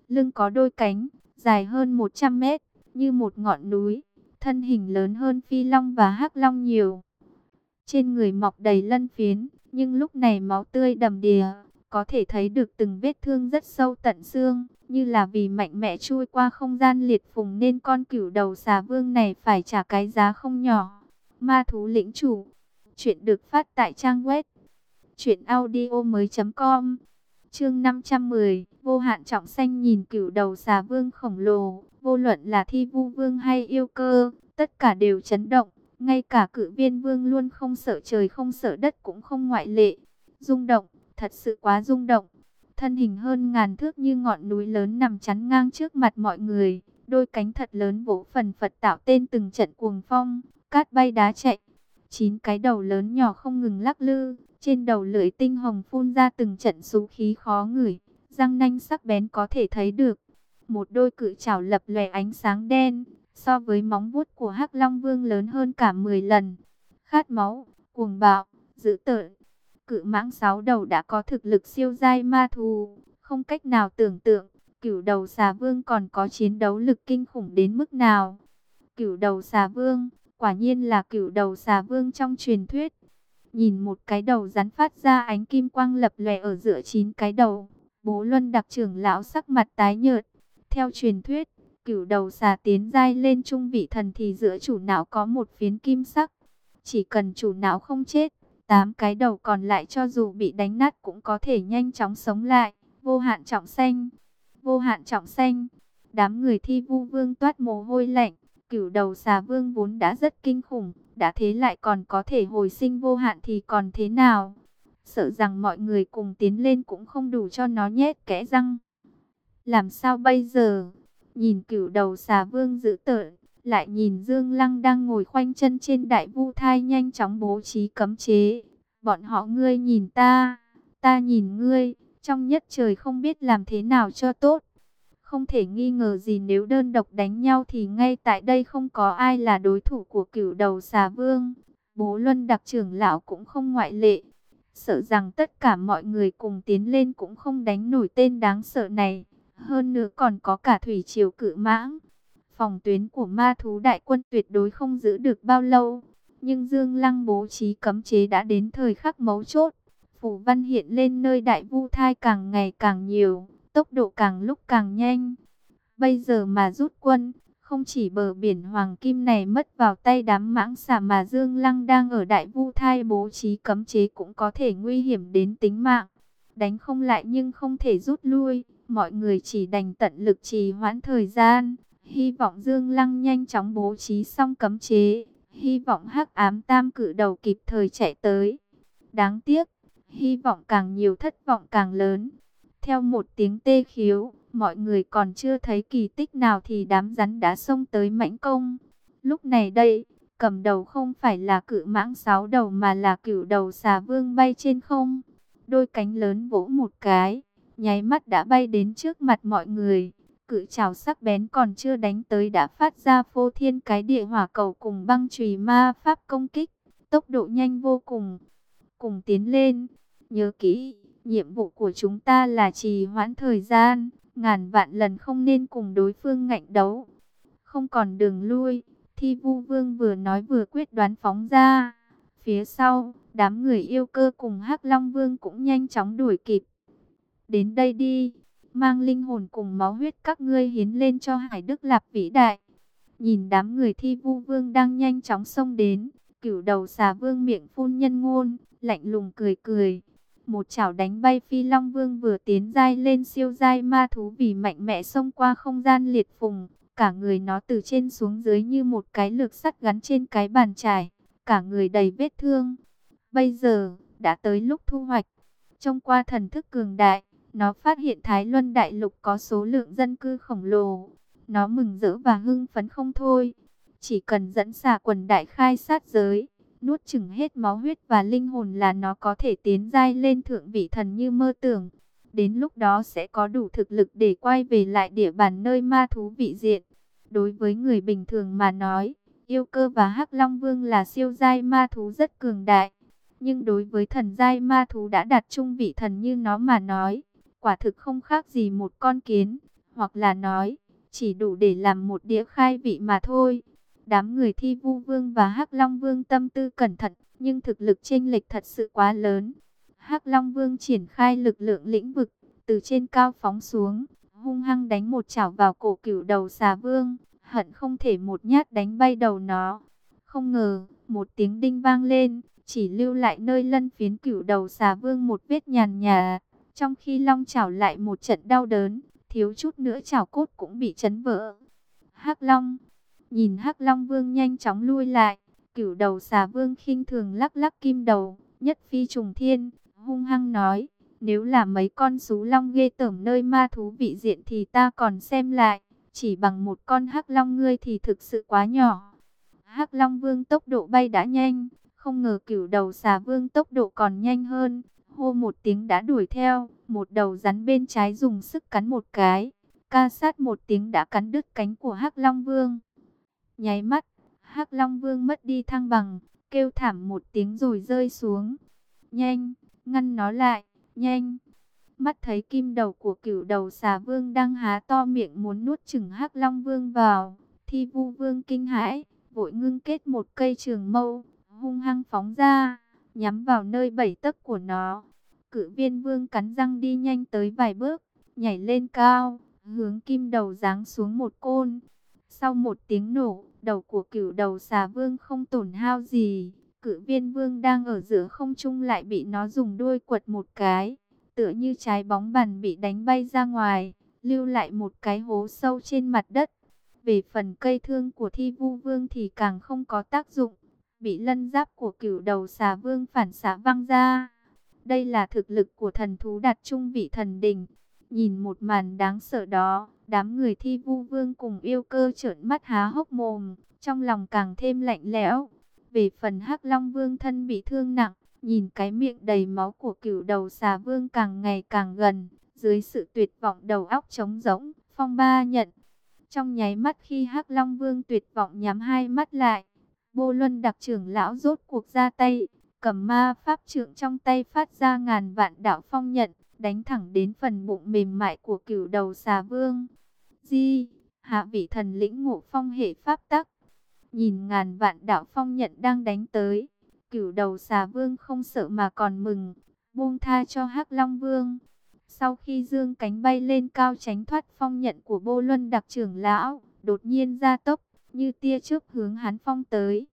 Lưng có đôi cánh, dài hơn 100 mét, như một ngọn núi, thân hình lớn hơn phi long và hắc long nhiều. Trên người mọc đầy lân phiến, nhưng lúc này máu tươi đầm đìa, có thể thấy được từng vết thương rất sâu tận xương, như là vì mạnh mẽ chui qua không gian liệt phùng nên con cửu đầu xà vương này phải trả cái giá không nhỏ. Ma thú lĩnh chủ, chuyện được phát tại trang web truyệnaudiomoi.com. Chương 510, vô hạn trọng xanh nhìn cửu đầu xà vương khổng lồ, vô luận là thi vu vương hay yêu cơ, tất cả đều chấn động. Ngay cả cự viên vương luôn không sợ trời không sợ đất cũng không ngoại lệ. Rung động, thật sự quá rung động. Thân hình hơn ngàn thước như ngọn núi lớn nằm chắn ngang trước mặt mọi người. Đôi cánh thật lớn vỗ phần phật tạo tên từng trận cuồng phong, cát bay đá chạy. Chín cái đầu lớn nhỏ không ngừng lắc lư, trên đầu lưỡi tinh hồng phun ra từng trận xú khí khó ngửi, răng nanh sắc bén có thể thấy được. Một đôi cự chảo lập lòe ánh sáng đen, so với móng vuốt của Hắc Long Vương lớn hơn cả 10 lần. Khát máu, cuồng bạo, dữ tợn. Cự mãng sáu đầu đã có thực lực siêu giai ma thù, không cách nào tưởng tượng, cửu đầu xà vương còn có chiến đấu lực kinh khủng đến mức nào. Cửu đầu xà vương, quả nhiên là cửu đầu xà vương trong truyền thuyết. Nhìn một cái đầu rắn phát ra ánh kim quang lập lòe ở giữa chín cái đầu, bố luân đặc trưởng lão sắc mặt tái nhợt. Theo truyền thuyết, Cửu đầu xà tiến giai lên trung vị thần thì giữa chủ não có một phiến kim sắc. Chỉ cần chủ não không chết, tám cái đầu còn lại cho dù bị đánh nát cũng có thể nhanh chóng sống lại. Vô hạn trọng xanh, vô hạn trọng xanh. Đám người thi vu vương toát mồ hôi lạnh. Cửu đầu xà vương vốn đã rất kinh khủng, đã thế lại còn có thể hồi sinh vô hạn thì còn thế nào? Sợ rằng mọi người cùng tiến lên cũng không đủ cho nó nhét kẽ răng. Làm sao bây giờ? Nhìn cửu đầu xà vương giữ tợn, lại nhìn Dương Lăng đang ngồi khoanh chân trên đại vu thai nhanh chóng bố trí cấm chế. Bọn họ ngươi nhìn ta, ta nhìn ngươi, trong nhất trời không biết làm thế nào cho tốt. Không thể nghi ngờ gì nếu đơn độc đánh nhau thì ngay tại đây không có ai là đối thủ của cửu đầu xà vương. Bố Luân đặc trưởng lão cũng không ngoại lệ. Sợ rằng tất cả mọi người cùng tiến lên cũng không đánh nổi tên đáng sợ này. Hơn nữa còn có cả thủy triều cự mãng. Phòng tuyến của ma thú đại quân tuyệt đối không giữ được bao lâu. Nhưng Dương Lăng bố trí cấm chế đã đến thời khắc mấu chốt. Phủ văn hiện lên nơi đại vu thai càng ngày càng nhiều, tốc độ càng lúc càng nhanh. Bây giờ mà rút quân, không chỉ bờ biển Hoàng Kim này mất vào tay đám mãng xà mà Dương Lăng đang ở đại vu thai bố trí cấm chế cũng có thể nguy hiểm đến tính mạng. Đánh không lại nhưng không thể rút lui mọi người chỉ đành tận lực trì hoãn thời gian, hy vọng Dương Lăng nhanh chóng bố trí xong cấm chế. hy vọng hắc ám tam cử đầu kịp thời chạy tới. Đáng tiếc, hy vọng càng nhiều thất vọng càng lớn. Theo một tiếng tê khiếu, mọi người còn chưa thấy kỳ tích nào thì đám rắn đã xông tới mãnh công. Lúc này đây, cầm đầu không phải là cự mãng sáu đầu mà là cửu đầu xà vương bay trên không. Đôi cánh lớn vỗ một cái, nháy mắt đã bay đến trước mặt mọi người. Cự trào sắc bén còn chưa đánh tới đã phát ra phô thiên cái địa hỏa cầu cùng băng trùy ma pháp công kích. Tốc độ nhanh vô cùng. Cùng tiến lên. Nhớ kỹ, nhiệm vụ của chúng ta là trì hoãn thời gian. Ngàn vạn lần không nên cùng đối phương ngạnh đấu. Không còn đường lui. Thi vu vương vừa nói vừa quyết đoán phóng ra. Phía sau, đám người yêu cơ cùng hắc Long Vương cũng nhanh chóng đuổi kịp. Đến đây đi, mang linh hồn cùng máu huyết các ngươi hiến lên cho Hải Đức Lạp vĩ đại. Nhìn đám người thi vu vương đang nhanh chóng xông đến, cửu đầu xà vương miệng phun nhân ngôn, lạnh lùng cười cười. Một chảo đánh bay phi long vương vừa tiến dai lên siêu dai ma thú vì mạnh mẽ xông qua không gian liệt phùng. Cả người nó từ trên xuống dưới như một cái lược sắt gắn trên cái bàn trải, cả người đầy vết thương. Bây giờ, đã tới lúc thu hoạch. Trong qua thần thức cường đại, nó phát hiện Thái Luân Đại Lục có số lượng dân cư khổng lồ. Nó mừng rỡ và hưng phấn không thôi. Chỉ cần dẫn xà quần đại khai sát giới, nuốt chừng hết máu huyết và linh hồn là nó có thể tiến giai lên thượng vị thần như mơ tưởng. Đến lúc đó sẽ có đủ thực lực để quay về lại địa bàn nơi ma thú vị diện. Đối với người bình thường mà nói, yêu cơ và hắc long vương là siêu giai ma thú rất cường đại. Nhưng đối với thần giai ma thú đã đạt trung vị thần như nó mà nói, quả thực không khác gì một con kiến, hoặc là nói, chỉ đủ để làm một đĩa khai vị mà thôi. Đám người thi vu vương và hắc long vương tâm tư cẩn thận, nhưng thực lực chênh lệch thật sự quá lớn. hắc long vương triển khai lực lượng lĩnh vực, từ trên cao phóng xuống, hung hăng đánh một chảo vào cổ cửu đầu xà vương, hận không thể một nhát đánh bay đầu nó. Không ngờ, một tiếng đinh vang lên, chỉ lưu lại nơi lân phiến cửu đầu xà vương một vết nhàn nhà. Trong khi long chảo lại một trận đau đớn, thiếu chút nữa chảo cốt cũng bị chấn vỡ. Hắc Long, nhìn Hắc Long Vương nhanh chóng lui lại, cửu đầu xà vương khinh thường lắc lắc kim đầu, nhất phi trùng thiên, hung hăng nói, nếu là mấy con sú long ghê tởm nơi ma thú vị diện thì ta còn xem lại, chỉ bằng một con Hắc Long ngươi thì thực sự quá nhỏ. Hắc Long Vương tốc độ bay đã nhanh, không ngờ cửu đầu xà vương tốc độ còn nhanh hơn, hô một tiếng đã đuổi theo, một đầu rắn bên trái dùng sức cắn một cái, ca sát một tiếng đã cắn đứt cánh của Hắc Long Vương. Nháy mắt, Hắc Long Vương mất đi thăng bằng, kêu thảm một tiếng rồi rơi xuống. Nhanh, ngăn nó lại, nhanh. Mắt thấy kim đầu của cửu đầu xà vương đang há to miệng muốn nuốt chừng Hắc Long Vương vào, thi vu vương kinh hãi, vội ngưng kết một cây trường mâu, hung hăng phóng ra nhắm vào nơi bảy tấc của nó. Cự viên vương cắn răng đi nhanh tới vài bước, nhảy lên cao, hướng kim đầu giáng xuống một côn. Sau một tiếng nổ, đầu của cửu đầu xà vương không tổn hao gì. Cự viên vương đang ở giữa không trung lại bị nó dùng đuôi quật một cái, tựa như trái bóng bàn bị đánh bay ra ngoài, lưu lại một cái hố sâu trên mặt đất. Về phần cây thương của thi vu vương thì càng không có tác dụng bị lân giáp của cửu đầu xà vương phản xạ văng ra. Đây là thực lực của thần thú đạt trung vị thần đỉnh. Nhìn một màn đáng sợ đó, đám người thi vu vương cùng yêu cơ trợn mắt há hốc mồm, trong lòng càng thêm lạnh lẽo. Về phần hắc long vương thân bị thương nặng, nhìn cái miệng đầy máu của cửu đầu xà vương càng ngày càng gần, dưới sự tuyệt vọng đầu óc trống rỗng, phong ba nhận. Trong nháy mắt khi hắc long vương tuyệt vọng nhắm hai mắt lại, Bô Luân đặc trưởng lão rốt cuộc ra tay, cầm ma pháp trượng trong tay phát ra ngàn vạn đạo phong nhận, đánh thẳng đến phần bụng mềm mại của cửu đầu xà vương. Di, hạ vị thần lĩnh ngộ phong hệ pháp tắc. Nhìn ngàn vạn đạo phong nhận đang đánh tới, cửu đầu xà vương không sợ mà còn mừng, buông tha cho hắc long vương. Sau khi dương cánh bay lên cao tránh thoát phong nhận của bô luân đặc trưởng lão, đột nhiên ra tốc, như tia chớp hướng hắn phong tới.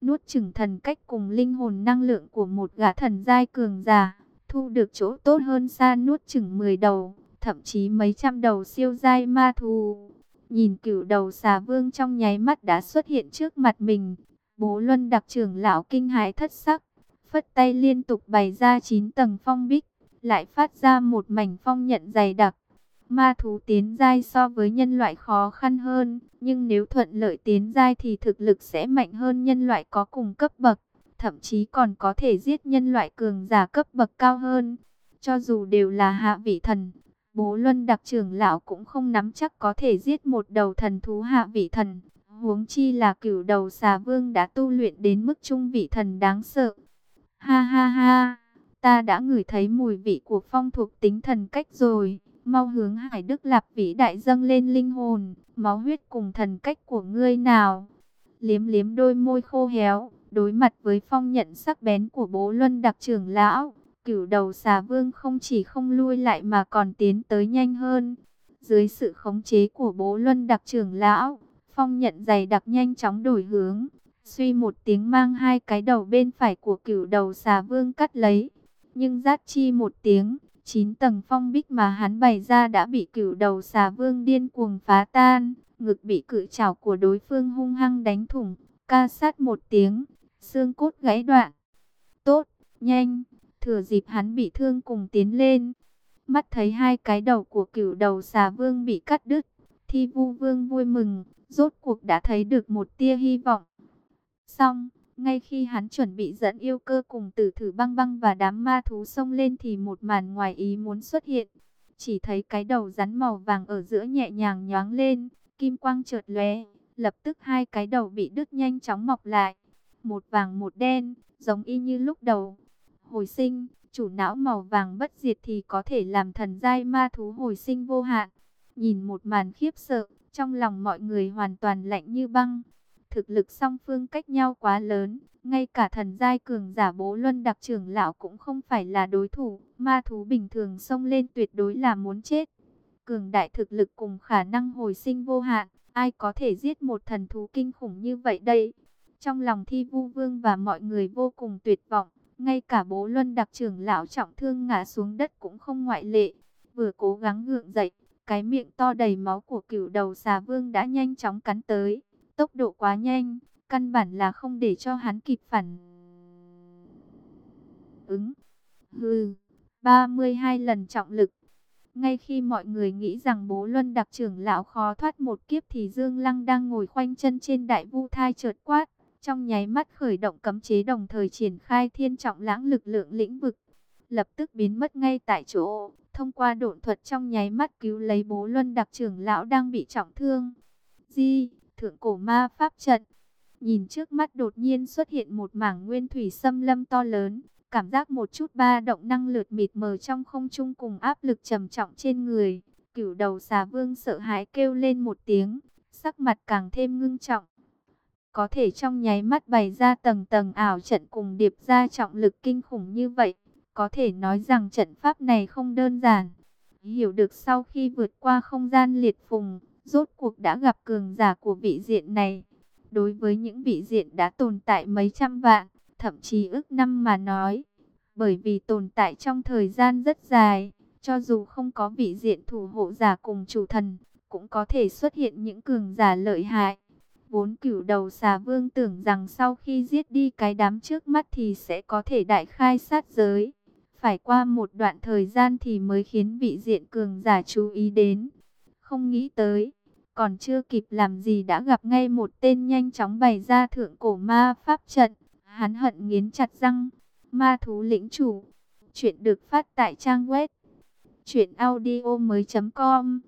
Nuốt chừng thần cách cùng linh hồn năng lượng của một gã thần giai cường giả, thu được chỗ tốt hơn xa nuốt chừng 10 đầu, thậm chí mấy trăm đầu siêu giai ma thù. Nhìn cửu đầu xà vương trong nháy mắt đã xuất hiện trước mặt mình, Bố Luân đặc trưởng lão kinh hãi thất sắc, phất tay liên tục bày ra 9 tầng phong bích, lại phát ra một mảnh phong nhận dày đặc. Ma thú tiến giai so với nhân loại khó khăn hơn, nhưng nếu thuận lợi tiến giai thì thực lực sẽ mạnh hơn nhân loại có cùng cấp bậc, thậm chí còn có thể giết nhân loại cường giả cấp bậc cao hơn. Cho dù đều là hạ vị thần, bố luân đặc trưởng lão cũng không nắm chắc có thể giết một đầu thần thú hạ vị thần. Huống chi là cửu đầu xà vương đã tu luyện đến mức trung vị thần đáng sợ. Ha ha ha, ta đã ngửi thấy mùi vị của phong thuộc tính thần cách rồi. Mau hướng hải đức lạp vĩ đại dâng lên linh hồn, máu huyết cùng thần cách của ngươi nào. Liếm liếm đôi môi khô héo, đối mặt với phong nhận sắc bén của bố luân đặc trưởng lão. Cửu đầu xà vương không chỉ không lui lại mà còn tiến tới nhanh hơn. Dưới sự khống chế của bố luân đặc trưởng lão, phong nhận dày đặc nhanh chóng đổi hướng. Suy một tiếng mang hai cái đầu bên phải của cửu đầu xà vương cắt lấy. Nhưng rát chi một tiếng, chín tầng phong bích mà hắn bày ra đã bị cửu đầu xà vương điên cuồng phá tan. Ngực bị cự trảo của đối phương hung hăng đánh thủng, ca sát một tiếng, xương cốt gãy đoạn. Tốt, nhanh, thừa dịp hắn bị thương cùng tiến lên. Mắt thấy hai cái đầu của cửu đầu xà vương bị cắt đứt, thi vu vương vui mừng, rốt cuộc đã thấy được một tia hy vọng. Xong, ngay khi hắn chuẩn bị dẫn yêu cơ cùng tử thử băng băng và đám ma thú xông lên thì một màn ngoài ý muốn xuất hiện. Chỉ thấy cái đầu rắn màu vàng ở giữa nhẹ nhàng nhoáng lên, kim quang chợt lóe, lập tức hai cái đầu bị đứt nhanh chóng mọc lại. Một vàng một đen, giống y như lúc đầu. Hồi sinh, chủ não màu vàng bất diệt thì có thể làm thần giai ma thú hồi sinh vô hạn. Nhìn một màn khiếp sợ, trong lòng mọi người hoàn toàn lạnh như băng. Thực lực song phương cách nhau quá lớn, ngay cả thần giai cường giả bố luân đặc trưởng lão cũng không phải là đối thủ. Ma thú bình thường xông lên tuyệt đối là muốn chết. Cường đại thực lực cùng khả năng hồi sinh vô hạn, ai có thể giết một thần thú kinh khủng như vậy đây? Trong lòng thi vu vương và mọi người vô cùng tuyệt vọng, ngay cả bố luân đặc trưởng lão trọng thương ngã xuống đất cũng không ngoại lệ. Vừa cố gắng gượng dậy, cái miệng to đầy máu của cửu đầu xà vương đã nhanh chóng cắn tới. Tốc độ quá nhanh, căn bản là không để cho hắn kịp phản ứng. hư, 32 lần trọng lực. Ngay khi mọi người nghĩ rằng bố luân đặc trưởng lão khó thoát một kiếp thì Dương Lăng đang ngồi khoanh chân trên đại vu thai chợt quát. Trong nháy mắt khởi động cấm chế đồng thời triển khai thiên trọng lãng lực lượng lĩnh vực. Lập tức biến mất ngay tại chỗ, thông qua độn thuật trong nháy mắt cứu lấy bố luân đặc trưởng lão đang bị trọng thương. Di, thượng cổ ma pháp trận. Nhìn trước mắt đột nhiên xuất hiện một mảng nguyên thủy xâm lâm to lớn, cảm giác một chút ba động năng lượt mịt mờ trong không trung cùng áp lực trầm trọng trên người. Cửu đầu xà vương sợ hãi kêu lên một tiếng, sắc mặt càng thêm ngưng trọng. Có thể trong nháy mắt bày ra tầng tầng ảo trận cùng điệp ra trọng lực kinh khủng như vậy. Có thể nói rằng trận pháp này không đơn giản. Hiểu được sau khi vượt qua không gian liệt phùng, rốt cuộc đã gặp cường giả của vị diện này. Đối với những vị diện đã tồn tại mấy trăm vạn, thậm chí ước năm mà nói. Bởi vì tồn tại trong thời gian rất dài, cho dù không có vị diện thủ hộ giả cùng chủ thần, cũng có thể xuất hiện những cường giả lợi hại. Vốn cửu đầu xà vương tưởng rằng sau khi giết đi cái đám trước mắt thì sẽ có thể đại khai sát giới. Phải qua một đoạn thời gian thì mới khiến vị diện cường giả chú ý đến. Không nghĩ tới, còn chưa kịp làm gì đã gặp ngay một tên nhanh chóng bày ra thượng cổ ma pháp trận. Hắn hận nghiến chặt răng. Ma thú lĩnh chủ. Chuyện được phát tại trang web. Chuyện audio mới com.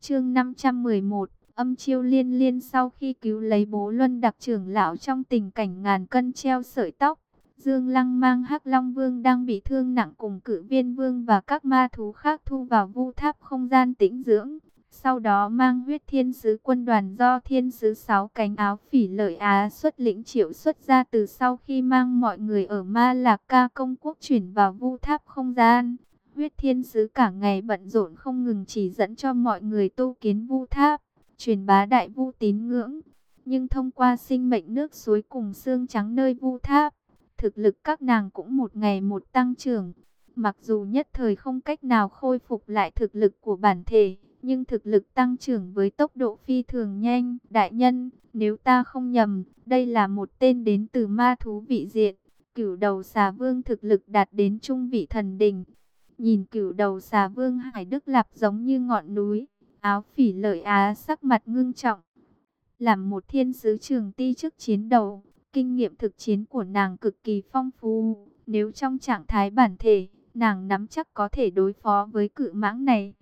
Chương 511. Âm chiêu liên liên sau khi cứu lấy bố luân đặc trưởng lão trong tình cảnh ngàn cân treo sợi tóc. Dương Lăng mang Hắc Long Vương đang bị thương nặng cùng cử viên vương và các ma thú khác thu vào vu tháp không gian tĩnh dưỡng. Sau đó mang huyết thiên sứ quân đoàn do thiên sứ sáu cánh áo phỉ lợi Á xuất lĩnh triệu xuất ra từ sau khi mang mọi người ở Ma Lạc Ca công quốc chuyển vào vu tháp không gian. Huyết thiên sứ cả ngày bận rộn không ngừng chỉ dẫn cho mọi người tu kiến vu tháp, truyền bá đại vu tín ngưỡng. Nhưng thông qua sinh mệnh nước suối cùng xương trắng nơi vu tháp, thực lực các nàng cũng một ngày một tăng trưởng. Mặc dù nhất thời không cách nào khôi phục lại thực lực của bản thể, nhưng thực lực tăng trưởng với tốc độ phi thường nhanh. Đại nhân, nếu ta không nhầm, đây là một tên đến từ ma thú vị diện. Cửu đầu xà vương thực lực đạt đến trung vị thần đỉnh. Nhìn cửu đầu xà vương Hải Đức Lạp giống như ngọn núi, áo phỉ lợi á sắc mặt ngưng trọng. Làm một thiên sứ trường ti trước chiến đầu, kinh nghiệm thực chiến của nàng cực kỳ phong phú. Nếu trong trạng thái bản thể, nàng nắm chắc có thể đối phó với cự mãng này.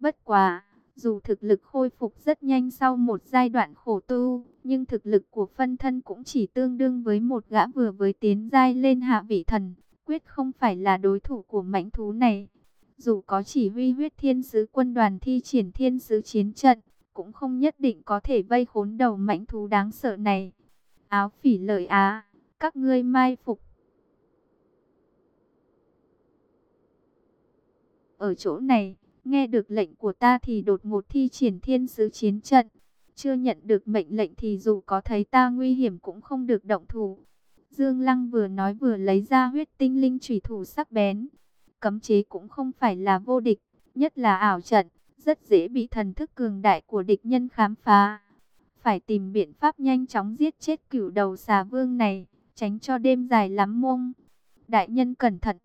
Bất quá, dù thực lực khôi phục rất nhanh sau một giai đoạn khổ tu, nhưng thực lực của phân thân cũng chỉ tương đương với một gã vừa với tiến giai lên hạ vị thần, quyết không phải là đối thủ của mãnh thú này. Dù có chỉ huy huyết thiên sứ quân đoàn thi triển thiên sứ chiến trận, cũng không nhất định có thể vây khốn đầu mãnh thú đáng sợ này. Áo phỉ lợi á, các ngươi mai phục. Ở chỗ này, nghe được lệnh của ta thì đột ngột thi triển thiên sứ chiến trận. Chưa nhận được mệnh lệnh thì dù có thấy ta nguy hiểm cũng không được động thủ. Dương Lăng vừa nói vừa lấy ra huyết tinh linh trùy thủ sắc bén. Cấm chế cũng không phải là vô địch, nhất là ảo trận, rất dễ bị thần thức cường đại của địch nhân khám phá. Phải tìm biện pháp nhanh chóng giết chết cửu đầu xà vương này, tránh cho đêm dài lắm mông. Đại nhân cẩn thận,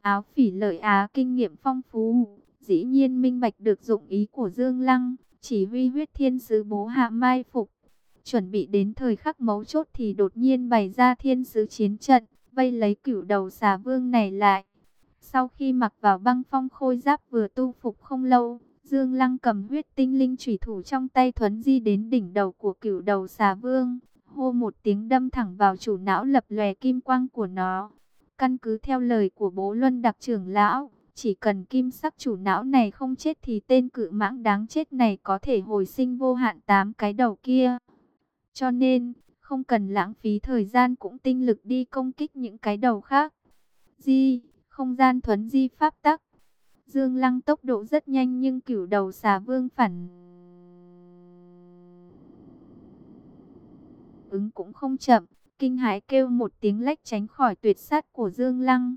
áo phỉ lợi á kinh nghiệm phong phú, dĩ nhiên minh bạch được dụng ý của Dương Lăng, chỉ huy huyết thiên sứ bố hạ mai phục. Chuẩn bị đến thời khắc mấu chốt thì đột nhiên bày ra thiên sứ chiến trận, vây lấy cửu đầu xà vương này lại. Sau khi mặc vào băng phong khôi giáp vừa tu phục không lâu, Dương Lăng cầm huyết tinh linh chủy thủ trong tay thuấn di đến đỉnh đầu của cửu đầu xà vương, hô một tiếng đâm thẳng vào chủ não lập lòe kim quang của nó. Căn cứ theo lời của bố Luân đặc trưởng lão, chỉ cần kim sắc chủ não này không chết thì tên cự mãng đáng chết này có thể hồi sinh vô hạn tám cái đầu kia. Cho nên, không cần lãng phí thời gian cũng tinh lực đi công kích những cái đầu khác. Di, không gian thuấn di pháp tắc. Dương Lăng tốc độ rất nhanh nhưng cửu đầu xà vương phản ứng cũng không chậm, kinh hãi kêu một tiếng lách tránh khỏi tuyệt sát của Dương Lăng.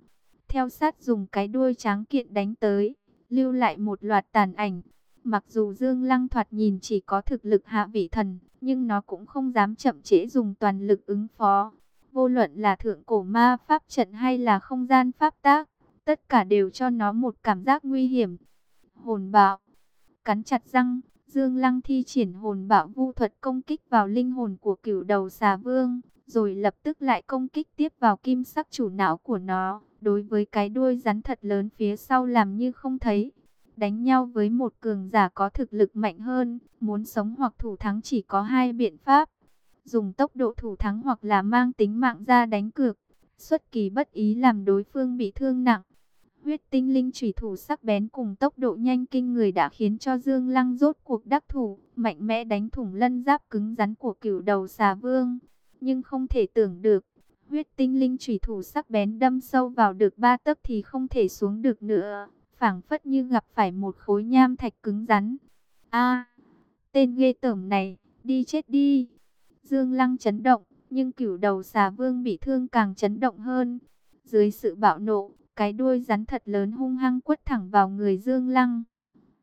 Theo sát dùng cái đuôi tráng kiện đánh tới, lưu lại một loạt tàn ảnh. Mặc dù Dương Lăng thoạt nhìn chỉ có thực lực hạ vị thần, nhưng nó cũng không dám chậm trễ dùng toàn lực ứng phó. Vô luận là thượng cổ ma pháp trận hay là không gian pháp tác, tất cả đều cho nó một cảm giác nguy hiểm. Hồn bạo, cắn chặt răng, Dương Lăng thi triển hồn bạo vu thuật công kích vào linh hồn của cửu đầu xà vương, rồi lập tức lại công kích tiếp vào kim sắc chủ não của nó. Đối với cái đuôi rắn thật lớn phía sau làm như không thấy. Đánh nhau với một cường giả có thực lực mạnh hơn, muốn sống hoặc thủ thắng chỉ có hai biện pháp. Dùng tốc độ thủ thắng hoặc là mang tính mạng ra đánh cược. Xuất kỳ bất ý làm đối phương bị thương nặng. Huyết tinh linh chủy thủ sắc bén cùng tốc độ nhanh kinh người đã khiến cho Dương Lăng rốt cuộc đắc thủ, mạnh mẽ đánh thủng lân giáp cứng rắn của cửu đầu xà vương. Nhưng không thể tưởng được, huyết tinh linh chủy thủ sắc bén đâm sâu vào được ba tấc thì không thể xuống được nữa, phảng phất như gặp phải một khối nham thạch cứng rắn. A, tên ghê tởm này, đi chết đi. Dương Lăng chấn động, nhưng cửu đầu xà vương bị thương càng chấn động hơn. Dưới sự bạo nộ, cái đuôi rắn thật lớn hung hăng quất thẳng vào người Dương Lăng.